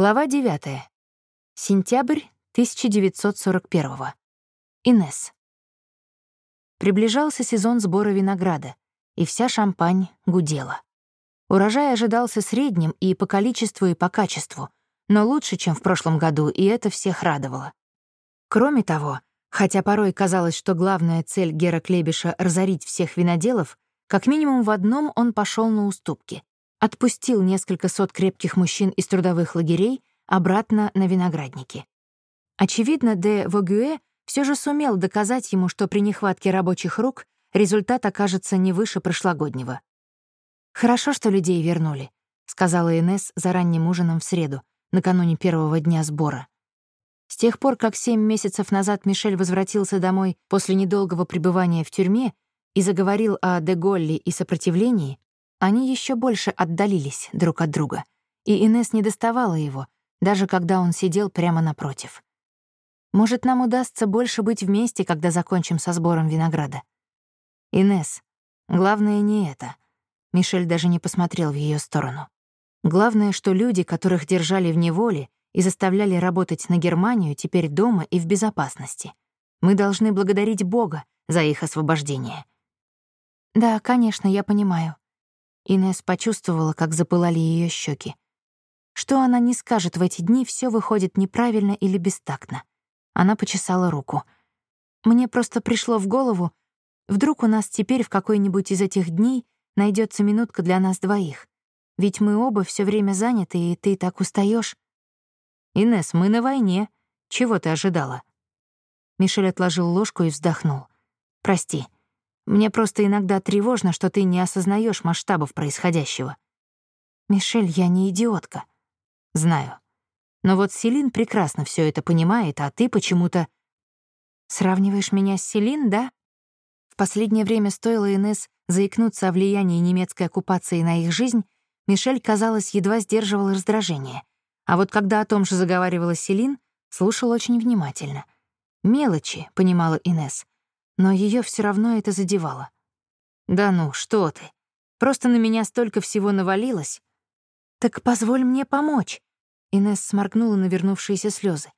Глава 9. Сентябрь 1941. Инес. Приближался сезон сбора винограда, и вся Шампань гудела. Урожай ожидался средним и по количеству, и по качеству, но лучше, чем в прошлом году, и это всех радовало. Кроме того, хотя порой казалось, что главная цель Гера Клебиша — разорить всех виноделов, как минимум в одном он пошел на уступки отпустил несколько сот крепких мужчин из трудовых лагерей обратно на виноградники. Очевидно, де Вогюэ все же сумел доказать ему, что при нехватке рабочих рук результат окажется не выше прошлогоднего. «Хорошо, что людей вернули», — сказала Инесс за ранним ужином в среду, накануне первого дня сбора. С тех пор, как семь месяцев назад Мишель возвратился домой после недолгого пребывания в тюрьме и заговорил о Деголле и сопротивлении, они еще больше отдалились друг от друга, и Инес не доставала его, даже когда он сидел прямо напротив. Может, нам удастся больше быть вместе, когда закончим со сбором винограда? Инес, главное не это. Мишель даже не посмотрел в ее сторону. Главное, что люди, которых держали в неволе и заставляли работать на Германию, теперь дома и в безопасности. Мы должны благодарить Бога за их освобождение. Да, конечно, я понимаю. Инесс почувствовала, как запылали ее щеки. Что она не скажет в эти дни, все выходит неправильно или бестактно. Она почесала руку. Мне просто пришло в голову, вдруг у нас теперь в какой-нибудь из этих дней найдется минутка для нас двоих. Ведь мы оба все время заняты, и ты так устаешь. Инес, мы на войне. Чего ты ожидала? Мишель отложил ложку и вздохнул. Прости. Мне просто иногда тревожно, что ты не осознаешь масштабов происходящего. Мишель, я не идиотка. Знаю. Но вот Селин прекрасно все это понимает, а ты почему-то... Сравниваешь меня с Селин, да? В последнее время стоило Инес заикнуться о влиянии немецкой оккупации на их жизнь, Мишель, казалось, едва сдерживал раздражение. А вот когда о том же заговаривала Селин, слушал очень внимательно. «Мелочи», — понимала Инес, но ее все равно это задевало. «Да ну, что ты? Просто на меня столько всего навалилось». «Так позволь мне помочь», — Инесс сморгнула навернувшиеся слезы.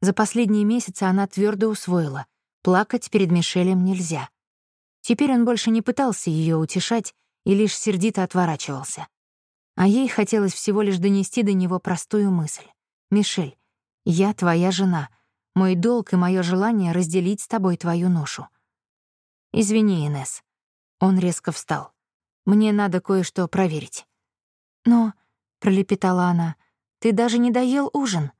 За последние месяцы она твердо усвоила — плакать перед Мишелем нельзя. Теперь он больше не пытался ее утешать и лишь сердито отворачивался. А ей хотелось всего лишь донести до него простую мысль. «Мишель, я твоя жена. Мой долг и мое желание разделить с тобой твою ношу. «Извини, Инесс». Он резко встал. «Мне надо кое-что проверить». «Но», — пролепетала она, — «ты даже не доел ужин».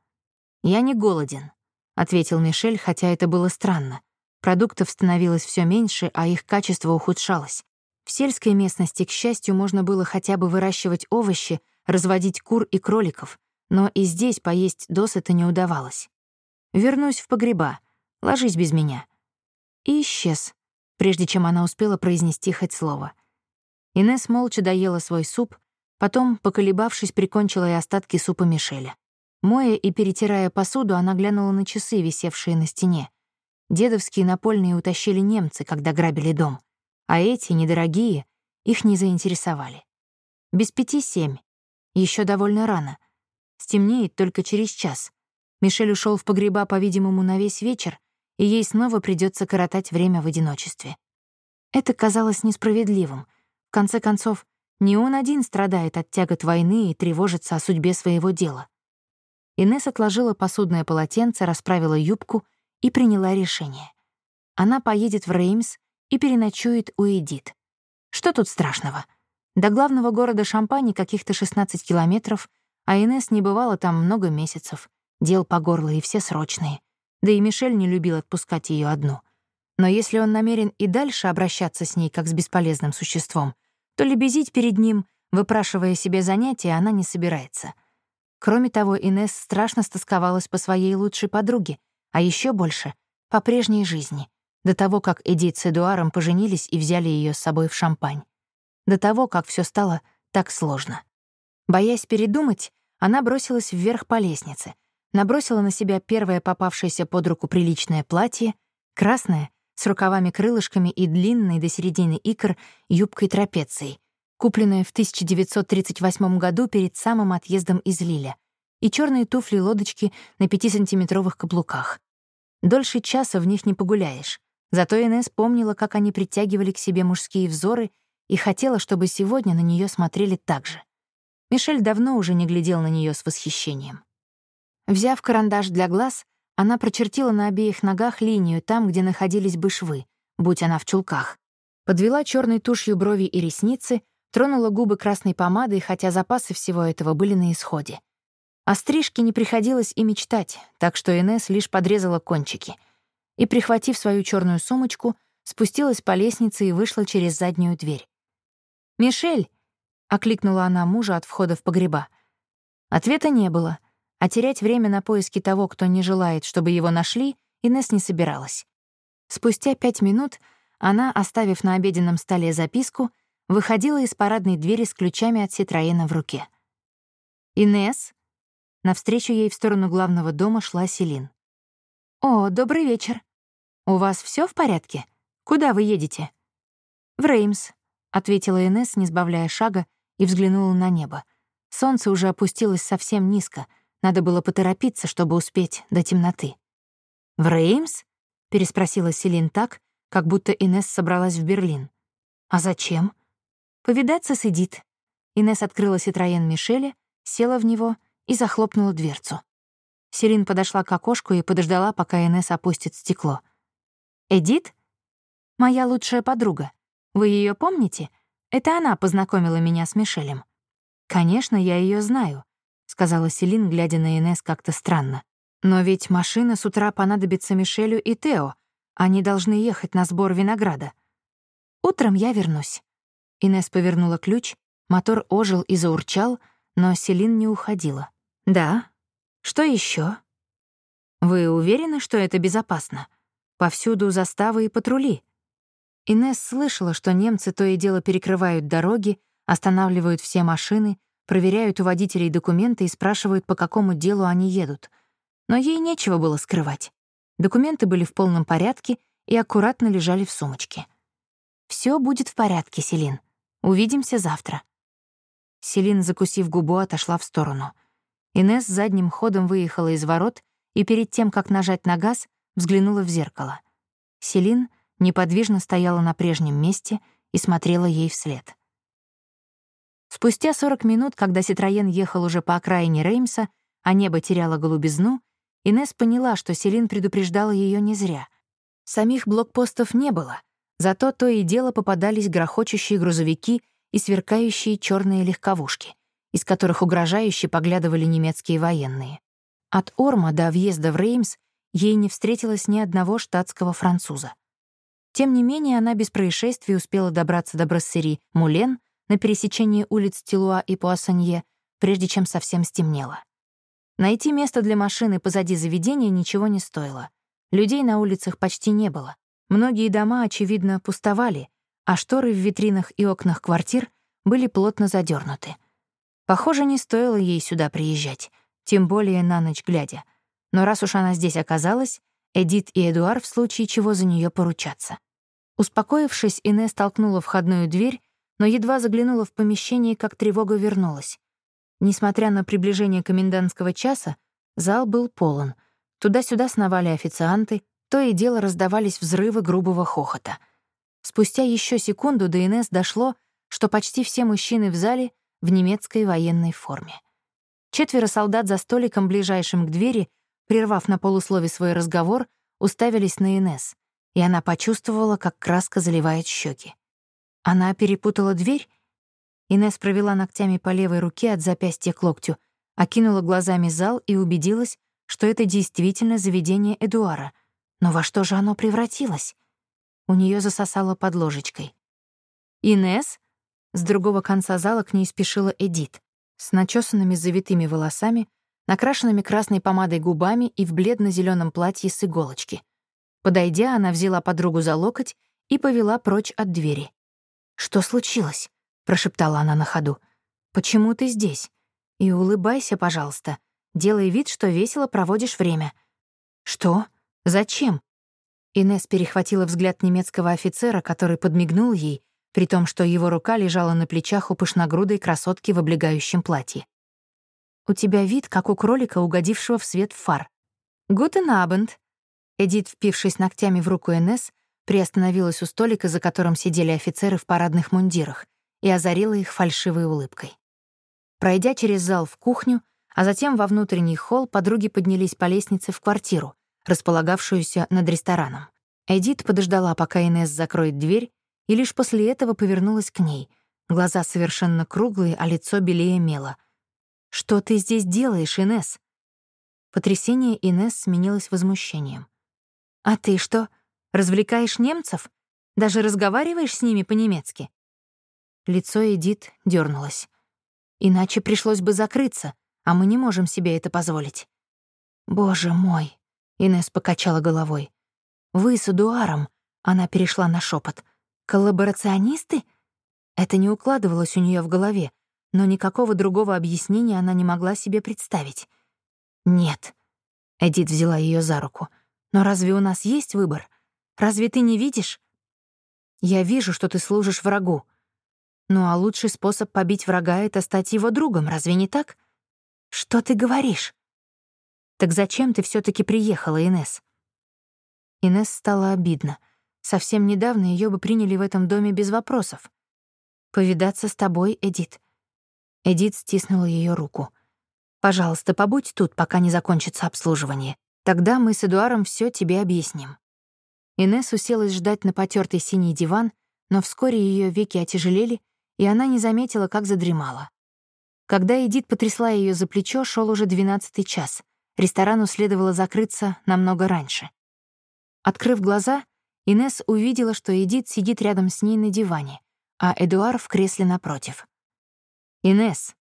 «Я не голоден», — ответил Мишель, хотя это было странно. Продуктов становилось все меньше, а их качество ухудшалось. В сельской местности, к счастью, можно было хотя бы выращивать овощи, разводить кур и кроликов, но и здесь поесть досыта не удавалось. «Вернусь в погреба. Ложись без меня». И исчез, прежде чем она успела произнести хоть слово. Инесс молча доела свой суп, потом, поколебавшись, прикончила и остатки супа Мишеля. Моя и перетирая посуду, она глянула на часы, висевшие на стене. Дедовские напольные утащили немцы, когда грабили дом, а эти, недорогие, их не заинтересовали. Без пяти семь. Еще довольно рано. Стемнеет только через час. Мишель ушел в погреба, по-видимому, на весь вечер, и ей снова придется коротать время в одиночестве. Это казалось несправедливым. В конце концов, не он один страдает от тягот войны и тревожится о судьбе своего дела. Инесс отложила посудное полотенце, расправила юбку и приняла решение. Она поедет в Реймс и переночует у Эдит. Что тут страшного? До главного города Шампани каких-то 16 километров, а Инесс не бывала там много месяцев. Дел по горло и все срочные. Да и Мишель не любил отпускать ее одну. Но если он намерен и дальше обращаться с ней как с бесполезным существом, то лебезить перед ним, выпрашивая себе занятия, она не собирается. Кроме того, Инесс страшно стосковалась по своей лучшей подруге, а еще больше — по прежней жизни, до того, как Эдит с Эдуаром поженились и взяли ее с собой в шампань. До того, как все стало так сложно. Боясь передумать, она бросилась вверх по лестнице — набросила на себя первое попавшееся под руку приличное платье, красное, с рукавами-крылышками и длинной до середины икр юбкой-трапецией, купленное в 1938 году перед самым отъездом из Лиля. и черные туфли-лодочки на пятисантиметровых каблуках. Дольше часа в них не погуляешь. Зато Инесс помнила, как они притягивали к себе мужские взоры и хотела, чтобы сегодня на нее смотрели так же. Мишель давно уже не глядел на нее с восхищением. Взяв карандаш для глаз, она прочертила на обеих ногах линию там, где находились бы швы, будь она в чулках. Подвела черной тушью брови и ресницы, тронула губы красной помадой, хотя запасы всего этого были на исходе. О стрижке не приходилось и мечтать, так что Инесс лишь подрезала кончики. И, прихватив свою черную сумочку, спустилась по лестнице и вышла через заднюю дверь. «Мишель!» — окликнула она мужа от входа в погреба. Ответа не было, а терять время на поиски того, кто не желает, чтобы его нашли, Инесс не собиралась. Спустя пять минут она, оставив на обеденном столе записку, выходила из парадной двери с ключами от Ситроена в руке. «Инесс?» Навстречу ей в сторону главного дома шла Селин. «О, добрый вечер. У вас все в порядке? Куда вы едете?» «В Реймс», — ответила Инесс, не сбавляя шага, и взглянула на небо. Солнце уже опустилось совсем низко, надо было поторопиться, чтобы успеть до темноты. «В Реймс?» — переспросила Селин так, как будто Инесс собралась в Берлин. «А зачем?» «Повидаться с Эдит». Инесс открыла Ситроен Мишеля, села в него и захлопнула дверцу. Селин подошла к окошку и подождала, пока Инесс опустит стекло. «Эдит? Моя лучшая подруга. Вы ее помните? Это она познакомила меня с Мишелем». «Конечно, я ее знаю», — сказала Селин, глядя на Инесс как-то странно. «Но ведь машина с утра понадобится Мишелю и Тео. Они должны ехать на сбор винограда. Утром я вернусь». Инесс повернула ключ, мотор ожил и заурчал, но Селин не уходила. «Да? Что еще? «Вы уверены, что это безопасно? Повсюду заставы и патрули». Инесс слышала, что немцы то и дело перекрывают дороги, останавливают все машины, проверяют у водителей документы и спрашивают, по какому делу они едут. Но ей нечего было скрывать. Документы были в полном порядке и аккуратно лежали в сумочке. Все будет в порядке, Селин. Увидимся завтра». Селин, закусив губу, отошла в сторону. Инесс задним ходом выехала из ворот и перед тем, как нажать на газ, взглянула в зеркало. Селин неподвижно стояла на прежнем месте и смотрела ей вслед. Спустя 40 минут, когда Ситроен ехал уже по окраине Реймса, а небо теряло голубизну, Инес поняла, что Селин предупреждала ее не зря. Самих блокпостов не было, зато то и дело попадались грохочущие грузовики и сверкающие черные легковушки, из которых угрожающе поглядывали немецкие военные. От Орма до въезда в Реймс ей не встретилось ни одного штатского француза. Тем не менее, она без происшествий успела добраться до броссери Мулен на пересечении улиц Тилуа и Пуассанье, прежде чем совсем стемнело. Найти место для машины позади заведения ничего не стоило. Людей на улицах почти не было. Многие дома, очевидно, пустовали, а шторы в витринах и окнах квартир были плотно задернуты. Похоже, не стоило ей сюда приезжать, тем более на ночь глядя. Но раз уж она здесь оказалась, Эдит и Эдуар в случае чего за нее поручатся. Успокоившись, Инесс толкнула входную дверь, но едва заглянула в помещение, как тревога вернулась. Несмотря на приближение комендантского часа, зал был полон. Туда-сюда сновали официанты, то и дело раздавались взрывы грубого хохота. Спустя еще секунду до Инесс дошло, что почти все мужчины в зале в немецкой военной форме. Четверо солдат за столиком, ближайшим к двери, прервав на полуслове свой разговор, уставились на Инесс, и она почувствовала, как краска заливает щеки. Она перепутала дверь Инесс провела ногтями по левой руке от запястья к локтю, окинула глазами зал и убедилась, что это действительно заведение Эдуара. Но во что же оно превратилось? У нее засосало под ложечкой. «Инесс?» С другого конца зала к ней спешила Эдит, с начесанными завитыми волосами, накрашенными красной помадой губами и в бледно зеленом платье с иголочки. Подойдя, она взяла подругу за локоть и повела прочь от двери. «Что случилось?» прошептала она на ходу. «Почему ты здесь? И улыбайся, пожалуйста. Делай вид, что весело проводишь время». «Что? Зачем?» Инес перехватила взгляд немецкого офицера, который подмигнул ей, при том, что его рука лежала на плечах у пышногрудой красотки в облегающем платье. У тебя вид, как у кролика, угодившего в свет фар. «Гутен абенд». Эдит, впившись ногтями в руку Энесс, приостановилась у столика, за которым сидели офицеры в парадных мундирах, и озарила их фальшивой улыбкой. Пройдя через зал в кухню, а затем во внутренний холл, подруги поднялись по лестнице в квартиру, располагавшуюся над рестораном. Эдит подождала, пока Инесс закроет дверь, и лишь после этого повернулась к ней. Глаза совершенно круглые, а лицо белее мела. «Что ты здесь делаешь, Инесс?» Потрясение Инесс сменилось возмущением. «А ты что, развлекаешь немцев? Даже разговариваешь с ними по-немецки?» Лицо Эдит дернулось. «Иначе пришлось бы закрыться, а мы не можем себе это позволить». «Боже мой!» — Инесс покачала головой. «Вы с Эдуаром...» — она перешла на шепот. «Коллаборационисты?» Это не укладывалось у нее в голове, но никакого другого объяснения она не могла себе представить. «Нет». Эдит взяла ее за руку. «Но разве у нас есть выбор? Разве ты не видишь?» «Я вижу, что ты служишь врагу. Ну а лучший способ побить врага — это стать его другом, разве не так? Что ты говоришь?» «Так зачем ты все таки приехала, Инес? Инес стало обидно. Совсем недавно ее бы приняли в этом доме без вопросов. «Повидаться с тобой, Эдит». Эдит стиснула ее руку. Пожалуйста, побудь тут, пока не закончится обслуживание. Тогда мы с Эдуаром все тебе объясним». Инесс уселась ждать на потертый синий диван, но вскоре ее веки отяжелели, и она не заметила, как задремала. Когда Эдит потрясла ее за плечо, шел уже двенадцатый час. Ресторану следовало закрыться намного раньше. Открыв глаза, Инесс увидела, что Эдит сидит рядом с ней на диване, а Эдуар в кресле напротив. «Инесс»,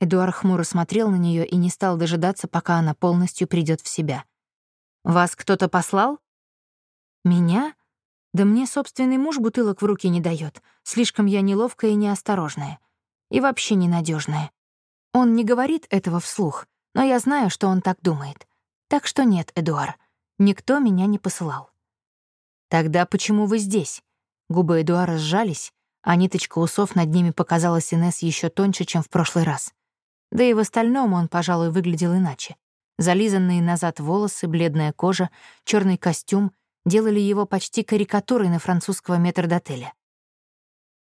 Эдуард хмуро смотрел на нее и не стал дожидаться, пока она полностью придет в себя. «Вас кто-то послал?» «Меня? Да мне собственный муж бутылок в руки не дает. Слишком я неловкая и неосторожная. И вообще ненадежная. Он не говорит этого вслух, но я знаю, что он так думает. Так что нет, Эдуард, никто меня не посылал». «Тогда почему вы здесь?» Губы Эдуара сжались, а ниточка усов над ними показалась Инесс еще тоньше, чем в прошлый раз. Да и в остальном он, пожалуй, выглядел иначе. Зализанные назад волосы, бледная кожа, черный костюм делали его почти карикатурой на французского метрдотеля.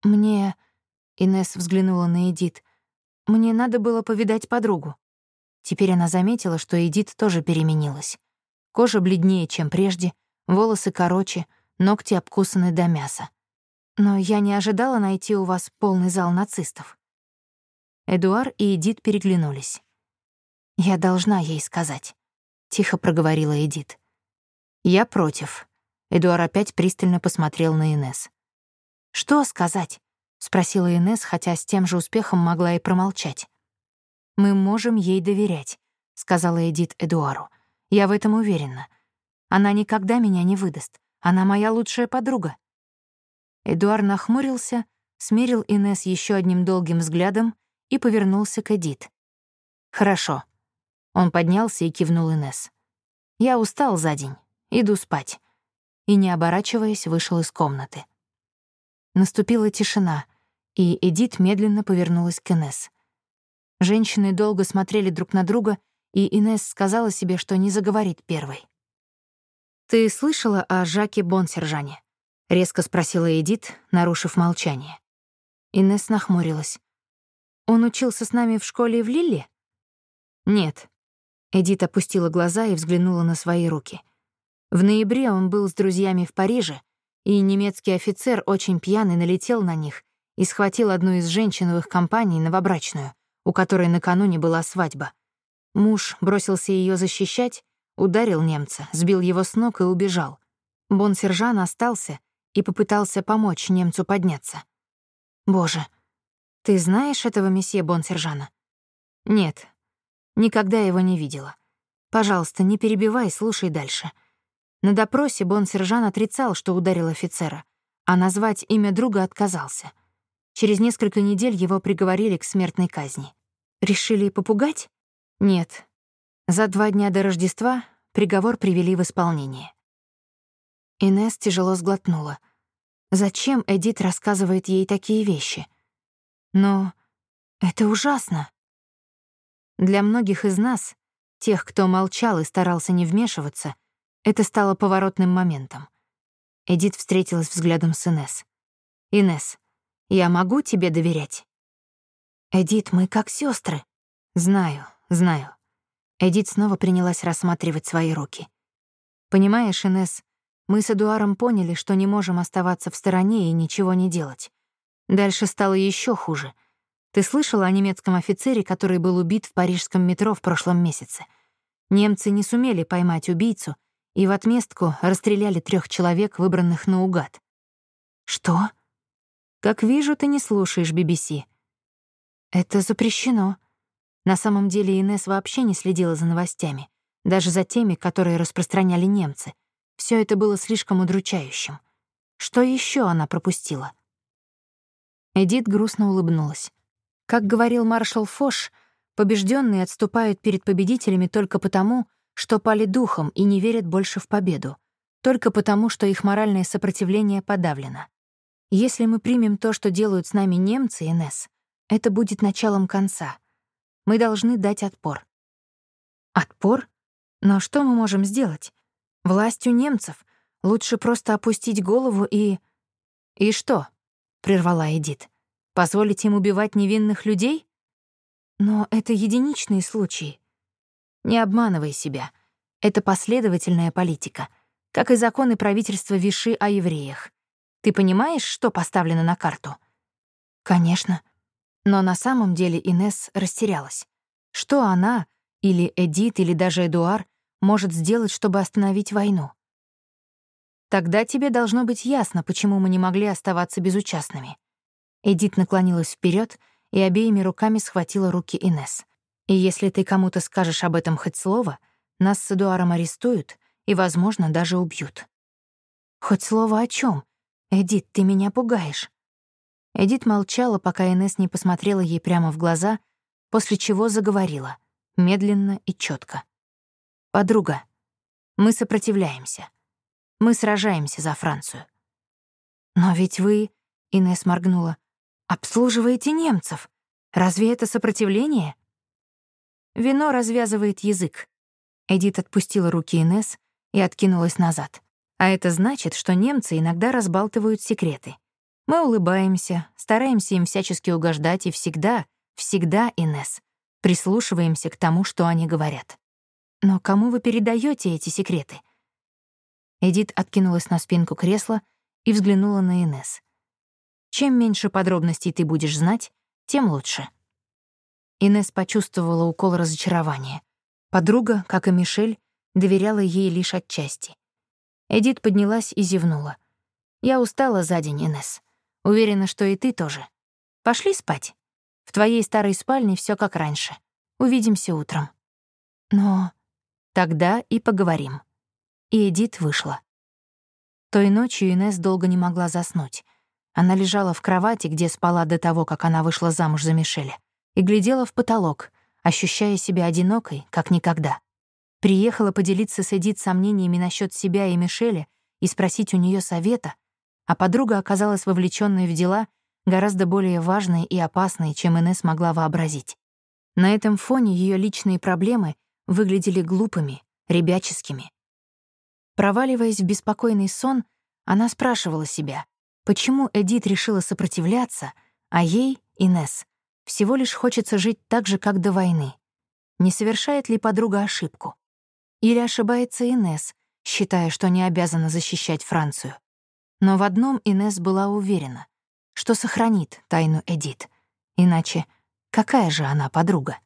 «Мне...» — Инесс взглянула на Эдит. «Мне надо было повидать подругу». Теперь она заметила, что Эдит тоже переменилась. Кожа бледнее, чем прежде, волосы короче, ногти обкусаны до мяса. Но я не ожидала найти у вас полный зал нацистов. Эдуар и Эдит переглянулись. «Я должна ей сказать», — тихо проговорила Эдит. «Я против». Эдуар опять пристально посмотрел на Инес. «Что сказать?» — спросила Инес, хотя с тем же успехом могла и промолчать. «Мы можем ей доверять», — сказала Эдит Эдуару. «Я в этом уверена. Она никогда меня не выдаст. Она моя лучшая подруга». Эдуар нахмурился, смерил Инес еще одним долгим взглядом и повернулся к Эдит. «Хорошо». Он поднялся и кивнул Инес. «Я устал за день. Иду спать». И, не оборачиваясь, вышел из комнаты. Наступила тишина, и Эдит медленно повернулась к Инес. Женщины долго смотрели друг на друга, и Инес сказала себе, что не заговорит первой. «Ты слышала о Жаке Бонсержане?» — резко спросила Эдит, нарушив молчание. Инес нахмурилась. Он учился с нами в школе в Лилле? Нет. Эдит опустила глаза и взглянула на свои руки. В ноябре он был с друзьями в Париже, и немецкий офицер очень пьяный налетел на них и схватил одну из женщин в их компании, новобрачную, у которой накануне была свадьба. Муж бросился ее защищать, ударил немца, сбил его с ног и убежал. Бон-сержан остался и попытался помочь немцу подняться. Боже, «Ты знаешь этого месье Бонсержана?» «Нет, никогда его не видела. Пожалуйста, не перебивай, слушай дальше». На допросе Бонсержан отрицал, что ударил офицера, а назвать имя друга отказался. Через несколько недель его приговорили к смертной казни. Решили попугать? Нет. За два дня до Рождества приговор привели в исполнение. Инесс тяжело сглотнула. Зачем Эдит рассказывает ей такие вещи? Но это ужасно. Для многих из нас, тех, кто молчал и старался не вмешиваться, это стало поворотным моментом. Эдит встретилась взглядом с Инес. «Инес, я могу тебе доверять?» «Эдит, мы как сестры. «Знаю, знаю». Эдит снова принялась рассматривать свои руки. «Понимаешь, Инес, мы с Эдуаром поняли, что не можем оставаться в стороне и ничего не делать. Дальше стало еще хуже. Ты слышала о немецком офицере, который был убит в парижском метро в прошлом месяце? Немцы не сумели поймать убийцу и в отместку расстреляли трех человек, выбранных наугад. Что? Как вижу, ты не слушаешь BBC. Это запрещено. На самом деле Инес вообще не следила за новостями, даже за теми, которые распространяли немцы. Все это было слишком удручающим. Что еще она пропустила? Эдит грустно улыбнулась. Как говорил маршал Фош, побежденные отступают перед победителями только потому, что пали духом и не верят больше в победу, только потому, что их моральное сопротивление подавлено. Если мы примем то, что делают с нами немцы, Инесс, это будет началом конца. Мы должны дать отпор. Отпор? Но что мы можем сделать? Власть у немцев. Лучше просто опустить голову и... «И что?» — прервала Эдит. «Позволить им убивать невинных людей?» «Но это единичные случаи». «Не обманывай себя. Это последовательная политика, как и законы правительства Виши о евреях. Ты понимаешь, что поставлено на карту? Конечно. Но на самом деле Инес растерялась. Что она, или Эдит, или даже Эдуар, может сделать, чтобы остановить войну? Тогда тебе должно быть ясно, почему мы не могли оставаться безучастными. Эдит наклонилась вперед и обеими руками схватила руки Инес. И если ты кому-то скажешь об этом хоть слово, нас с Эдуаром арестуют и, возможно, даже убьют. Хоть слово о чем? «Эдит, ты меня пугаешь». Эдит молчала, пока Инесс не посмотрела ей прямо в глаза, после чего заговорила, медленно и четко. «Подруга, мы сопротивляемся. Мы сражаемся за Францию». «Но ведь вы...» — Инесс моргнула. «Обслуживаете немцев. Разве это сопротивление?» Вино развязывает язык. Эдит отпустила руки Инесс и откинулась назад. А это значит, что немцы иногда разбалтывают секреты. Мы улыбаемся, стараемся им всячески угождать и всегда, всегда, Инес, прислушиваемся к тому, что они говорят. Но кому вы передаете эти секреты? Эдит откинулась на спинку кресла и взглянула на Инес. Чем меньше подробностей ты будешь знать, тем лучше. Инес почувствовала укол разочарования. Подруга, как и Мишель, доверяла ей лишь отчасти. Эдит поднялась и зевнула. «Я устала за день, Инесс. Уверена, что и ты тоже. Пошли спать. В твоей старой спальне все как раньше. Увидимся утром». «Но...» «Тогда и поговорим». И Эдит вышла. Той ночью Инесс долго не могла заснуть. Она лежала в кровати, где спала до того, как она вышла замуж за Мишеля, и глядела в потолок, ощущая себя одинокой, как никогда. Приехала поделиться с Эдит сомнениями насчет себя и Мишеля и спросить у нее совета, а подруга оказалась вовлеченной в дела гораздо более важные и опасные, чем Инесс могла вообразить. На этом фоне ее личные проблемы выглядели глупыми, ребяческими. Проваливаясь в беспокойный сон, она спрашивала себя, почему Эдит решила сопротивляться, а ей, Инесс, всего лишь хочется жить так же, как до войны. Не совершает ли подруга ошибку? Или ошибается Инес, считая, что не обязана защищать Францию. Но в одном Инес была уверена, что сохранит тайну Эдит. Иначе какая же она подруга?